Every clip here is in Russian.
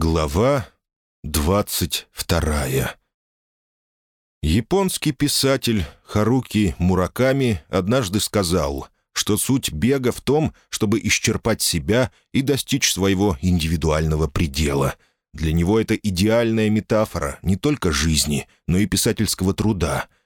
Глава двадцать вторая Японский писатель Харуки Мураками однажды сказал, что суть бега в том, чтобы исчерпать себя и достичь своего индивидуального предела. Для него это идеальная метафора не только жизни, но и писательского труда —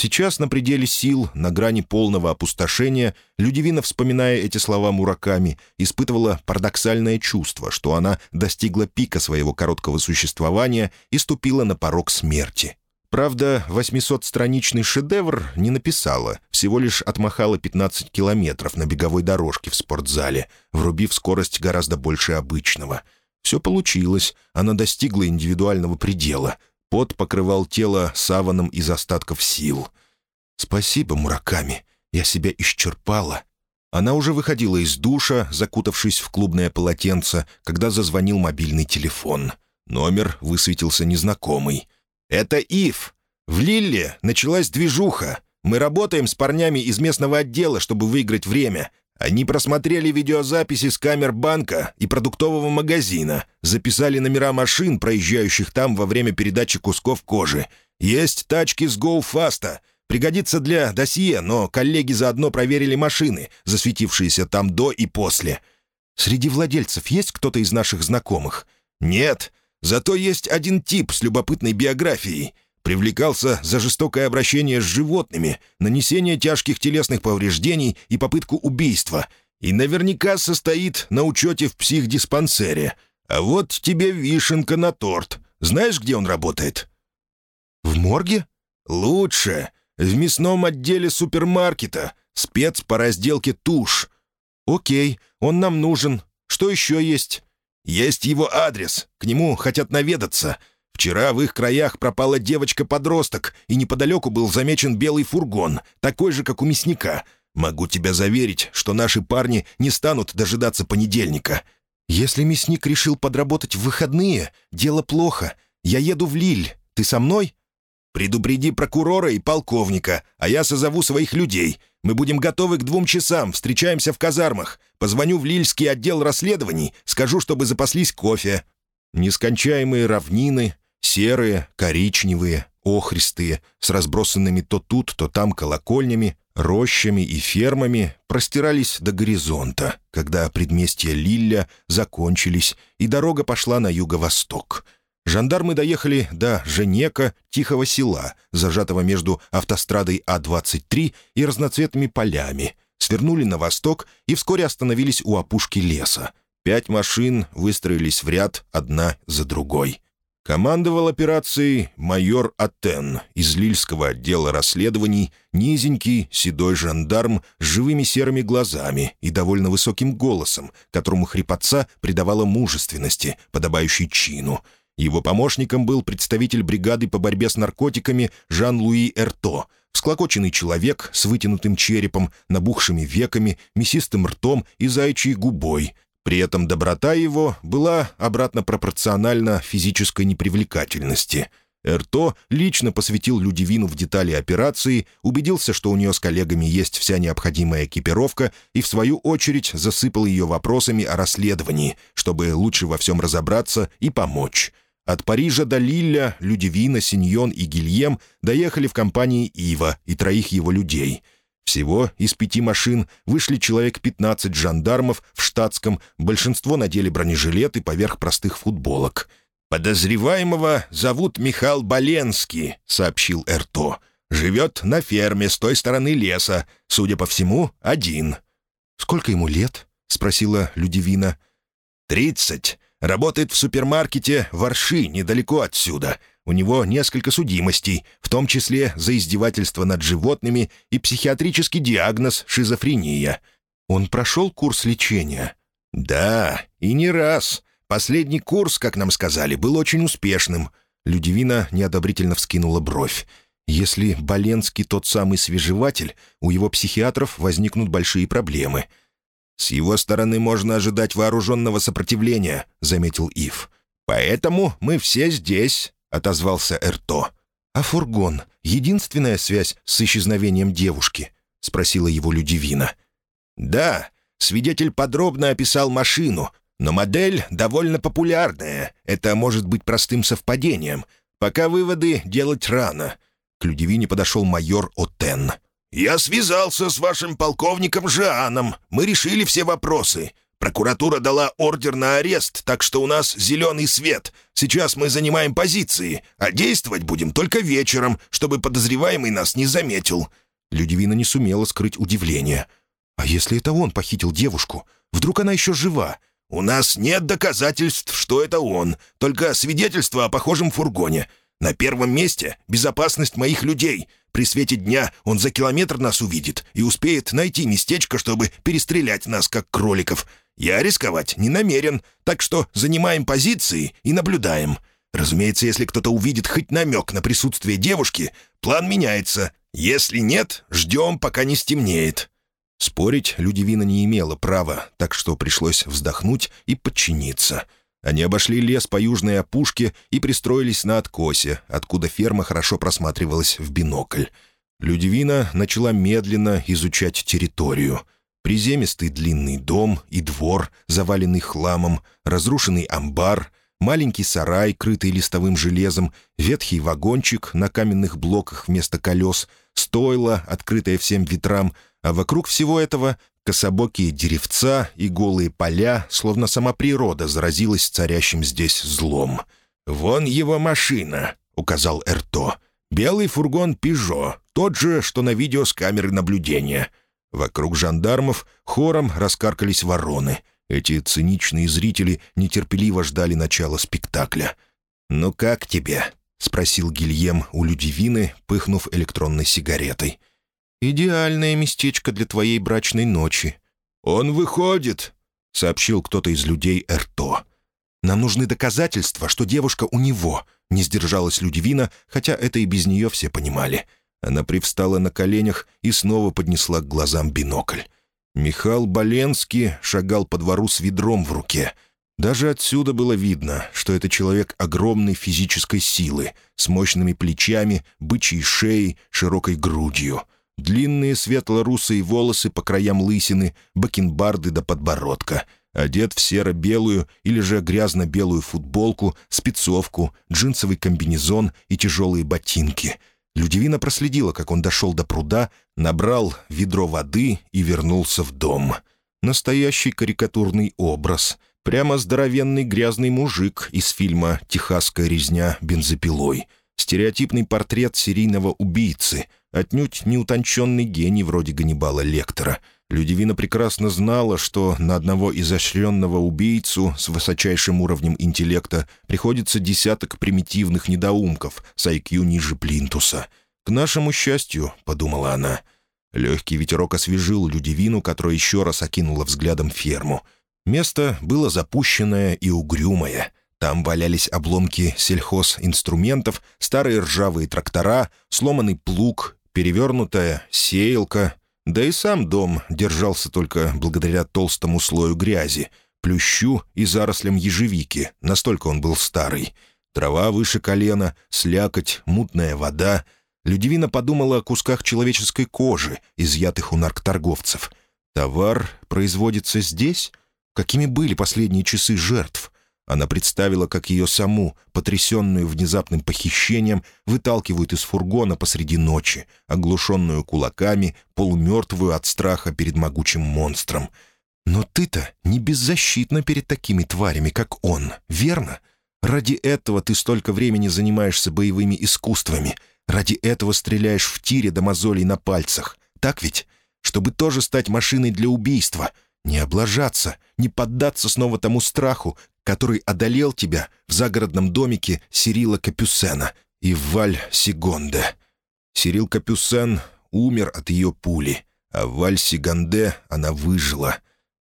Сейчас на пределе сил, на грани полного опустошения, Людивина, вспоминая эти слова Мураками, испытывала парадоксальное чувство, что она достигла пика своего короткого существования и ступила на порог смерти. Правда, 800-страничный шедевр не написала, всего лишь отмахала 15 километров на беговой дорожке в спортзале, врубив скорость гораздо больше обычного. Все получилось, она достигла индивидуального предела, Пот покрывал тело саваном из остатков сил. «Спасибо, Мураками, я себя исчерпала». Она уже выходила из душа, закутавшись в клубное полотенце, когда зазвонил мобильный телефон. Номер высветился незнакомый. «Это Ив. В Лилле началась движуха. Мы работаем с парнями из местного отдела, чтобы выиграть время. Они просмотрели видеозаписи с камер банка и продуктового магазина, записали номера машин, проезжающих там во время передачи кусков кожи. Есть тачки с GoFast. Пригодится для досье, но коллеги заодно проверили машины, засветившиеся там до и после. Среди владельцев есть кто-то из наших знакомых? Нет. Зато есть один тип с любопытной биографией — привлекался за жестокое обращение с животными, нанесение тяжких телесных повреждений и попытку убийства, и наверняка состоит на учете в психдиспансере. А вот тебе вишенка на торт. Знаешь, где он работает?» «В морге?» «Лучше. В мясном отделе супермаркета. Спец по разделке тушь». «Окей, он нам нужен. Что еще есть?» «Есть его адрес. К нему хотят наведаться. Вчера в их краях пропала девочка-подросток, и неподалеку был замечен белый фургон, такой же, как у мясника. Могу тебя заверить, что наши парни не станут дожидаться понедельника. Если мясник решил подработать в выходные, дело плохо. Я еду в Лиль. Ты со мной? Предупреди прокурора и полковника, а я созову своих людей. Мы будем готовы к двум часам, встречаемся в казармах. Позвоню в Лильский отдел расследований, скажу, чтобы запаслись кофе». Нескончаемые равнины, Серые, коричневые, охристые, с разбросанными то тут, то там колокольнями, рощами и фермами простирались до горизонта, когда предместья Лилля закончились, и дорога пошла на юго-восток. Жандармы доехали до Женека, тихого села, зажатого между автострадой А-23 и разноцветными полями, свернули на восток и вскоре остановились у опушки леса. Пять машин выстроились в ряд, одна за другой — Командовал операцией майор Атен из Лильского отдела расследований, низенький, седой жандарм с живыми серыми глазами и довольно высоким голосом, которому хрипотца придавала мужественности, подобающей чину. Его помощником был представитель бригады по борьбе с наркотиками Жан-Луи Эрто, всклокоченный человек с вытянутым черепом, набухшими веками, мясистым ртом и заячьей губой, при этом доброта его была обратно пропорциональна физической непривлекательности. Эрто лично посвятил Людивину в детали операции, убедился, что у нее с коллегами есть вся необходимая экипировка, и, в свою очередь, засыпал ее вопросами о расследовании, чтобы лучше во всем разобраться и помочь. От Парижа до Лилля Людивина, Синьон и Гильем доехали в компании Ива и троих его людей — всего из пяти машин вышли человек 15 жандармов в штатском, большинство надели бронежилеты поверх простых футболок. «Подозреваемого зовут Михаил Боленский», — сообщил Эрто. «Живет на ферме с той стороны леса. Судя по всему, один». «Сколько ему лет?» — спросила Людивина. «Тридцать. Работает в супермаркете в Арши, недалеко отсюда. У него несколько судимостей, в том числе за издевательство над животными и психиатрический диагноз шизофрения. Он прошел курс лечения? Да, и не раз. Последний курс, как нам сказали, был очень успешным. Людивина неодобрительно вскинула бровь. Если Боленский тот самый свежеватель, у его психиатров возникнут большие проблемы. «С его стороны можно ожидать вооруженного сопротивления», — заметил Ив. «Поэтому мы все здесь». — отозвался Эрто. «А фургон — единственная связь с исчезновением девушки?» — спросила его Людивина. «Да, свидетель подробно описал машину. Но модель довольно популярная. Это может быть простым совпадением. Пока выводы делать рано». К Людивине подошел майор Отен. «Я связался с вашим полковником Жааном. Мы решили все вопросы. Прокуратура дала ордер на арест, так что у нас зеленый свет. Сейчас мы занимаем позиции, а действовать будем только вечером, чтобы подозреваемый нас не заметил». Людивина не сумела скрыть удивление. «А если это он похитил девушку? Вдруг она еще жива?» «У нас нет доказательств, что это он, только свидетельство о похожем фургоне. На первом месте — безопасность моих людей. При свете дня он за километр нас увидит и успеет найти местечко, чтобы перестрелять нас, как кроликов. Я рисковать не намерен, так что занимаем позиции и наблюдаем. Разумеется, если кто-то увидит хоть намек на присутствие девушки, план меняется. Если нет, ждем, пока не стемнеет». Спорить Людивина не имела права, так что пришлось вздохнуть и подчиниться. Они обошли лес по южной опушке и пристроились на откосе, откуда ферма хорошо просматривалась в бинокль. Людивина начала медленно изучать территорию. Приземистый длинный дом и двор, заваленный хламом, разрушенный амбар, маленький сарай, крытый листовым железом, ветхий вагончик на каменных блоках вместо колес, стойло, открытое всем ветрам — а вокруг всего этого кособокие деревца и голые поля, словно сама природа заразилась царящим здесь злом. «Вон его машина», — указал Эрто. «Белый фургон «Пежо», тот же, что на видео с камеры наблюдения». Вокруг жандармов хором раскаркались вороны. Эти циничные зрители нетерпеливо ждали начала спектакля. «Ну как тебе?» — спросил Гильем у Людивины, пыхнув электронной сигаретой. «Идеальное местечко для твоей брачной ночи». «Он выходит», — сообщил кто-то из людей Эрто. «Нам нужны доказательства, что девушка у него», — не сдержалась Людивина, хотя это и без нее все понимали. Она привстала на коленях и снова поднесла к глазам бинокль. Михаил Боленский шагал по двору с ведром в руке. Даже отсюда было видно, что это человек огромной физической силы, с мощными плечами, бычьей шеей, широкой грудью — Длинные светло-русые волосы по краям лысины, бакенбарды до подбородка. Одет в серо-белую или же грязно-белую футболку, спецовку, джинсовый комбинезон и тяжелые ботинки. Людивина проследила, как он дошел до пруда, набрал ведро воды и вернулся в дом. Настоящий карикатурный образ. Прямо здоровенный грязный мужик из фильма «Техасская резня бензопилой». Стереотипный портрет серийного убийцы — Отнюдь не утонченный гений вроде Ганнибала Лектора. Людивина прекрасно знала, что на одного изощренного убийцу с высочайшим уровнем интеллекта приходится десяток примитивных недоумков с IQ ниже плинтуса. «К нашему счастью», — подумала она. Легкий ветерок освежил Людивину, которая еще раз окинула взглядом ферму. Место было запущенное и угрюмое. Там валялись обломки сельхозинструментов, старые ржавые трактора, сломанный плуг, перевернутая сеялка, да и сам дом держался только благодаря толстому слою грязи, плющу и зарослям ежевики, настолько он был старый. Трава выше колена, слякоть, мутная вода. Людивина подумала о кусках человеческой кожи, изъятых у наркоторговцев. Товар производится здесь? Какими были последние часы жертв? Она представила, как ее саму, потрясенную внезапным похищением, выталкивают из фургона посреди ночи, оглушенную кулаками, полумертвую от страха перед могучим монстром. «Но ты-то не беззащитна перед такими тварями, как он, верно? Ради этого ты столько времени занимаешься боевыми искусствами, ради этого стреляешь в тире до мозолей на пальцах, так ведь? Чтобы тоже стать машиной для убийства». Не облажаться, не поддаться снова тому страху, который одолел тебя в загородном домике Сирила Капюсена и в Валь-Сигонде. Сирил Капюсен умер от ее пули, а в Валь-Сигонде она выжила.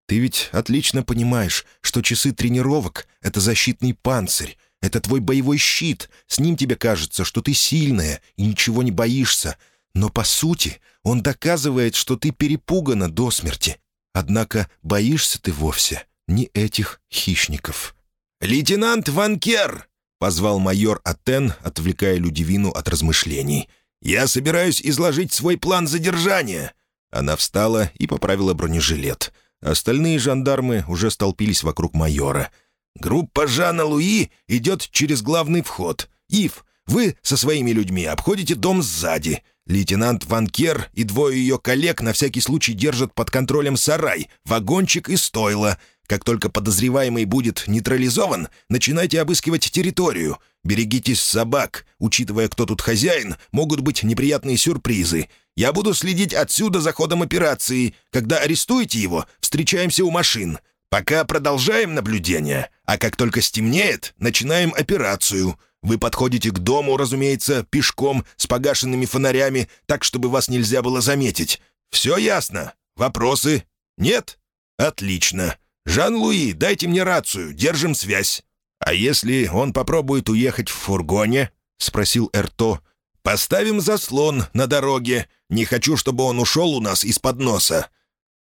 Ты ведь отлично понимаешь, что часы тренировок — это защитный панцирь, это твой боевой щит, с ним тебе кажется, что ты сильная и ничего не боишься, но по сути он доказывает, что ты перепугана до смерти. Однако боишься ты вовсе ни этих хищников. «Лейтенант Ванкер!» — позвал майор Атен, отвлекая Людивину от размышлений. «Я собираюсь изложить свой план задержания». Она встала и поправила бронежилет. Остальные жандармы уже столпились вокруг майора. «Группа Жана Луи идет через главный вход. Ив, вы со своими людьми обходите дом сзади. Лейтенант Ванкер и двое ее коллег на всякий случай держат под контролем сарай, вагончик и стойло. Как только подозреваемый будет нейтрализован, начинайте обыскивать территорию. Берегитесь собак. Учитывая, кто тут хозяин, могут быть неприятные сюрпризы. Я буду следить отсюда за ходом операции. Когда арестуете его, встречаемся у машин. Пока продолжаем наблюдение, а как только стемнеет, начинаем операцию. Вы подходите к дому, разумеется, пешком, с погашенными фонарями, так, чтобы вас нельзя было заметить. Все ясно? Вопросы? Нет? Отлично. «Жан-Луи, дайте мне рацию, держим связь». «А если он попробует уехать в фургоне?» — спросил Эрто. «Поставим заслон на дороге. Не хочу, чтобы он ушел у нас из-под носа».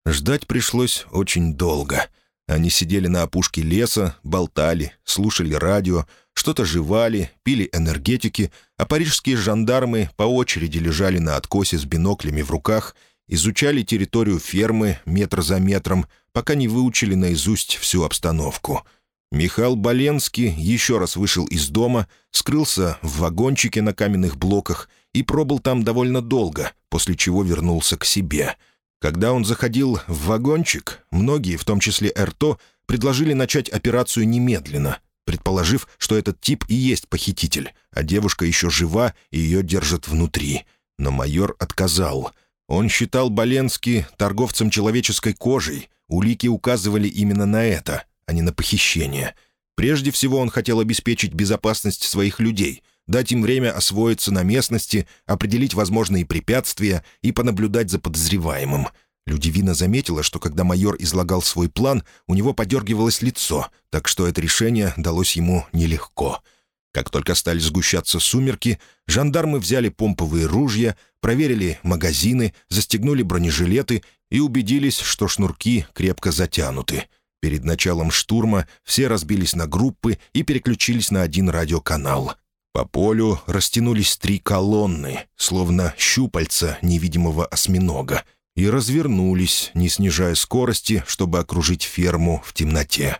Ждать пришлось очень долго. Они сидели на опушке леса, болтали, слушали радио, что-то жевали, пили энергетики, а парижские жандармы по очереди лежали на откосе с биноклями в руках — изучали территорию фермы метр за метром, пока не выучили наизусть всю обстановку. Михаил Боленский еще раз вышел из дома, скрылся в вагончике на каменных блоках и пробыл там довольно долго, после чего вернулся к себе. Когда он заходил в вагончик, многие, в том числе Эрто, предложили начать операцию немедленно, предположив, что этот тип и есть похититель, а девушка еще жива и ее держат внутри. Но майор отказал — он считал Боленски торговцем человеческой кожей. Улики указывали именно на это, а не на похищение. Прежде всего он хотел обеспечить безопасность своих людей, дать им время освоиться на местности, определить возможные препятствия и понаблюдать за подозреваемым. Людивина заметила, что когда майор излагал свой план, у него подергивалось лицо, так что это решение далось ему нелегко — как только стали сгущаться сумерки, жандармы взяли помповые ружья, проверили магазины, застегнули бронежилеты и убедились, что шнурки крепко затянуты. Перед началом штурма все разбились на группы и переключились на один радиоканал. По полю растянулись три колонны, словно щупальца невидимого осьминога, и развернулись, не снижая скорости, чтобы окружить ферму в темноте.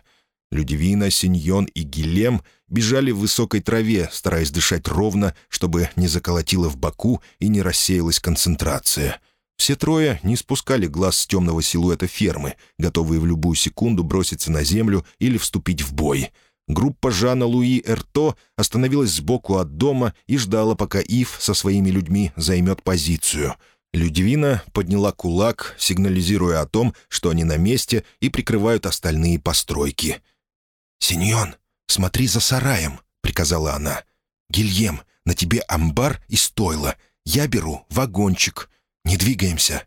Людивина, Синьон и Гилем бежали в высокой траве, стараясь дышать ровно, чтобы не заколотило в боку и не рассеялась концентрация. Все трое не спускали глаз с темного силуэта фермы, готовые в любую секунду броситься на землю или вступить в бой. Группа Жана Луи Эрто остановилась сбоку от дома и ждала, пока Ив со своими людьми займет позицию. Людивина подняла кулак, сигнализируя о том, что они на месте и прикрывают остальные постройки. «Синьон, смотри за сараем», — приказала она. «Гильем, на тебе амбар и стойло. Я беру вагончик. Не двигаемся».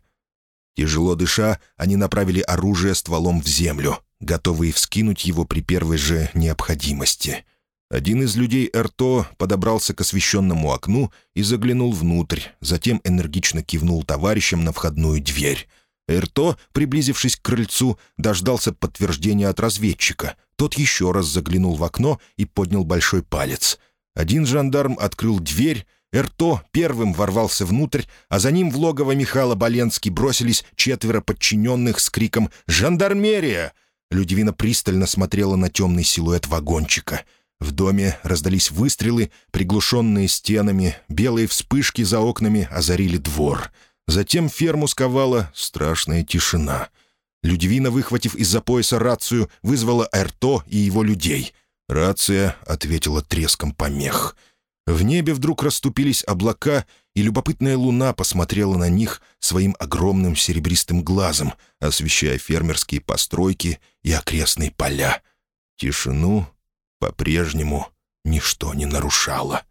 Тяжело дыша, они направили оружие стволом в землю, готовые вскинуть его при первой же необходимости. Один из людей Эрто подобрался к освещенному окну и заглянул внутрь, затем энергично кивнул товарищам на входную дверь. Эрто, приблизившись к крыльцу, дождался подтверждения от разведчика. Тот еще раз заглянул в окно и поднял большой палец. Один жандарм открыл дверь, Эрто первым ворвался внутрь, а за ним в логово Михаила Боленский бросились четверо подчиненных с криком «Жандармерия!». Людивина пристально смотрела на темный силуэт вагончика. В доме раздались выстрелы, приглушенные стенами, белые вспышки за окнами озарили двор — Затем ферму сковала страшная тишина. Людивина, выхватив из-за пояса рацию, вызвала Эрто и его людей. Рация ответила треском помех. В небе вдруг расступились облака, и любопытная луна посмотрела на них своим огромным серебристым глазом, освещая фермерские постройки и окрестные поля. Тишину по-прежнему ничто не нарушало.